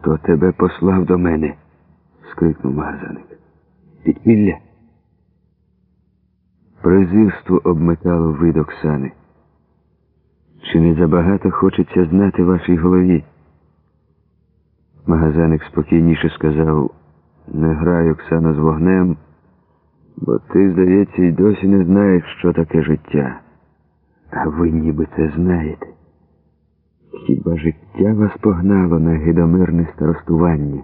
Хто тебе послав до мене? скрикнув магазаник. Підпілля. Презирство обметало вид Оксани. Чи не забагато хочеться знати вашій голові? Магазаник спокійніше сказав, не грай, Оксано, з вогнем, бо ти, здається, й досі не знаєш, що таке життя. А ви ніби це знаєте. Хіба життя вас погнало на гидомирне старостування?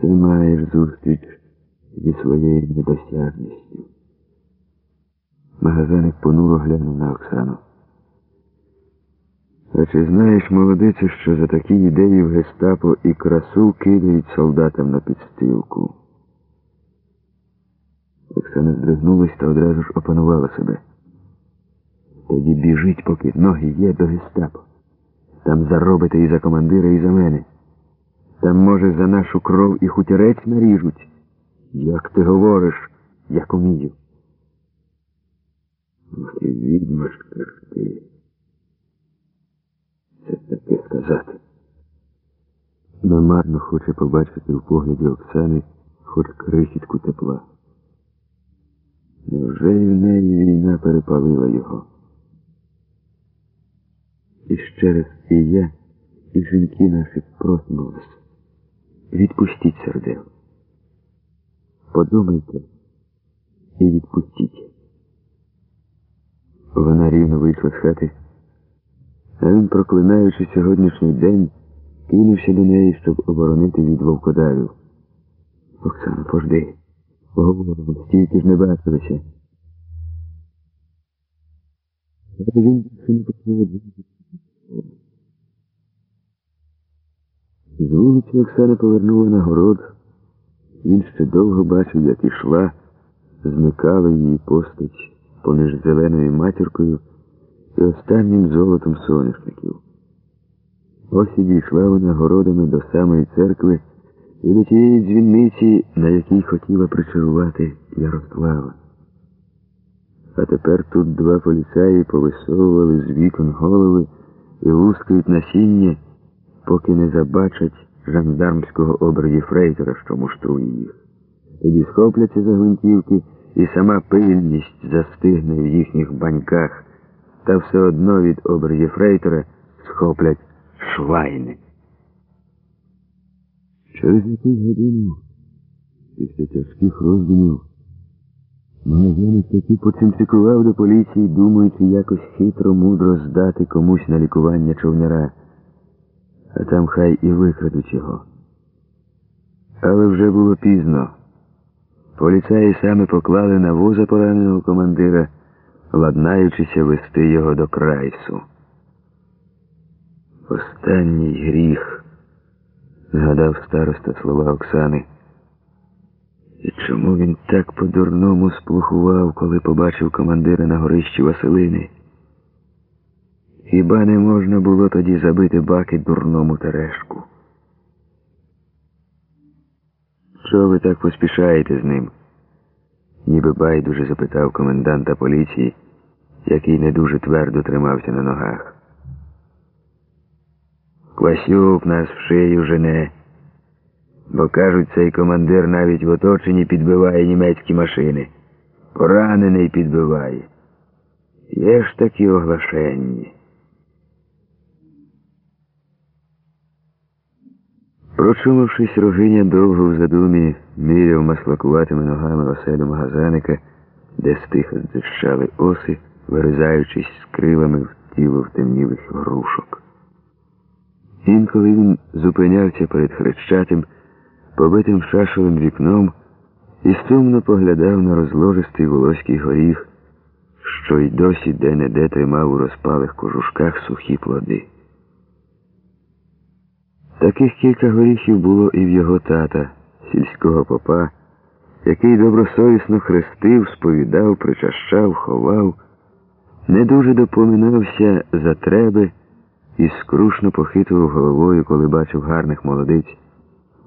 Це маєш зустріч зі своєю недосяжністю. Магазаник понуро глянув на Оксану. А чи знаєш, молодице, що за такі ідеї в гестапо і красу кидають солдатам на підстилку? Оксана здригнулась та одразу ж опанувала себе. Тоді біжить, поки ноги є до гестапо. Там заробите і за командира, і за мене. Там, може, за нашу кров і хутірець наріжуть. Як ти говориш, як умію. Ох, і відьмашка ти. Це таке сказати. Намарно хоче побачити в погляді Оксани хоч крихітку тепла. Невже і в неї війна перепалила його? І ще раз і я, і жінки наші просимо вас. Відпустіть сердел. Подумайте і відпустіть. Вона рівно вийшла з хати, а він, проклинаючи сьогоднішній день, кинувся до неї, щоб оборонити від вовкодавів. Оксана, пожди, поговоримо, стільки ж не бачилися. Він більше не почав З вулиці Оксана повернула на город. Він ще довго бачив, як ішла, зникала її постать поміж зеленою матіркою і останнім золотом соняшників. Ось і дійшла вона городами до самої церкви і до тієї дзвінниці, на якій хотіла причарувати Ярослава. А тепер тут два поліцаї повисовували з вікон голови і лускають насіння, поки не забачать жандармського обраді Фрейзера, що муштрує їх. Тоді схопляться за гвинтівки, і сама пильність застигне в їхніх баньках, та все одно від образі Фрейтера схоплять швайни. Через якусь годину, після тяжких роздумів, Магазинець таки поцинцикував до поліції, думаючи якось хитро, мудро здати комусь на лікування човняра, а там хай і викрадуть його. Але вже було пізно. Поліцаї саме поклали на воза пораненого командира, ладнаючися вести його до крайсу. Останній гріх, згадав староста слова Оксани. Чому він так по-дурному сплохував, коли побачив командира на горищі Василини? Хіба не можна було тоді забити баки дурному терешку? Що ви так поспішаєте з ним? Ніби байдуже запитав коменданта поліції, який не дуже твердо тримався на ногах. Квасюк нас в шию жене. Бо, кажуть, цей командир навіть в оточенні підбиває німецькі машини. Поранений підбиває. Є ж такі оглашенні. Прочумавшись, рогиня довго в задумі міряв маслакуватими ногами оселю магазаника, де стиха дзищали оси, виризаючись з крилами в тіло втемнілих грушок. Інколи він зупинявся перед хрещатим, побитим шашовим вікном і сумно поглядав на розложистий волоський горіх, що й досі де-не-де тримав у розпалих кожушках сухі плоди. Таких кілька горіхів було і в його тата, сільського попа, який добросовісно хрестив, сповідав, причащав, ховав, не дуже допоминався за треби і скрушно похитував головою, коли бачив гарних молодиць,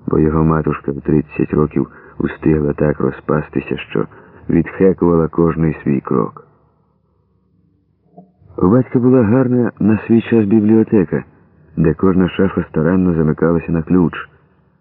бо його матушка в 30 років устигла так розпастися, що відхекувала кожний свій крок. У батька була гарна на свій час бібліотека де кожна шафа старанно замикалася на ключ.